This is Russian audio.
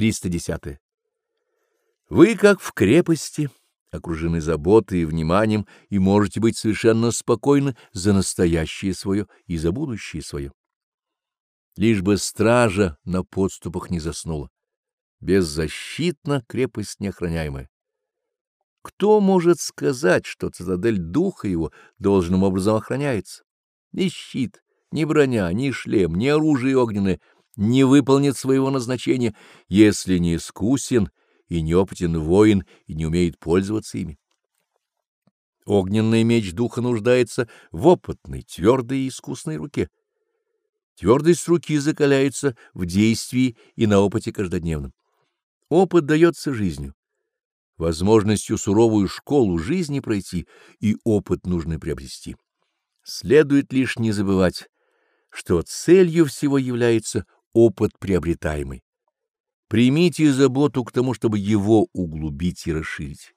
310. Вы, как в крепости, окружены заботой и вниманием, и можете быть совершенно спокойны за настоящее свое и за будущее свое. Лишь бы стража на подступах не заснула. Беззащитна крепость неохраняемая. Кто может сказать, что цитадель духа его должным образом охраняется? Ни щит, ни броня, ни шлем, ни оружие огненное не выполнит своего назначения, если не искусен и неопытен воин и не умеет пользоваться ими. Огненный меч духа нуждается в опытной, твердой и искусной руке. Твердость руки закаляется в действии и на опыте каждодневном. Опыт дается жизнью. Возможностью суровую школу жизни пройти и опыт нужно приобрести. Следует лишь не забывать, что целью всего является опыт приобретаемый. Примите заботу к тому, чтобы его углубить и расширить.